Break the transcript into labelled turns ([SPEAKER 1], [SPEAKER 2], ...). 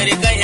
[SPEAKER 1] America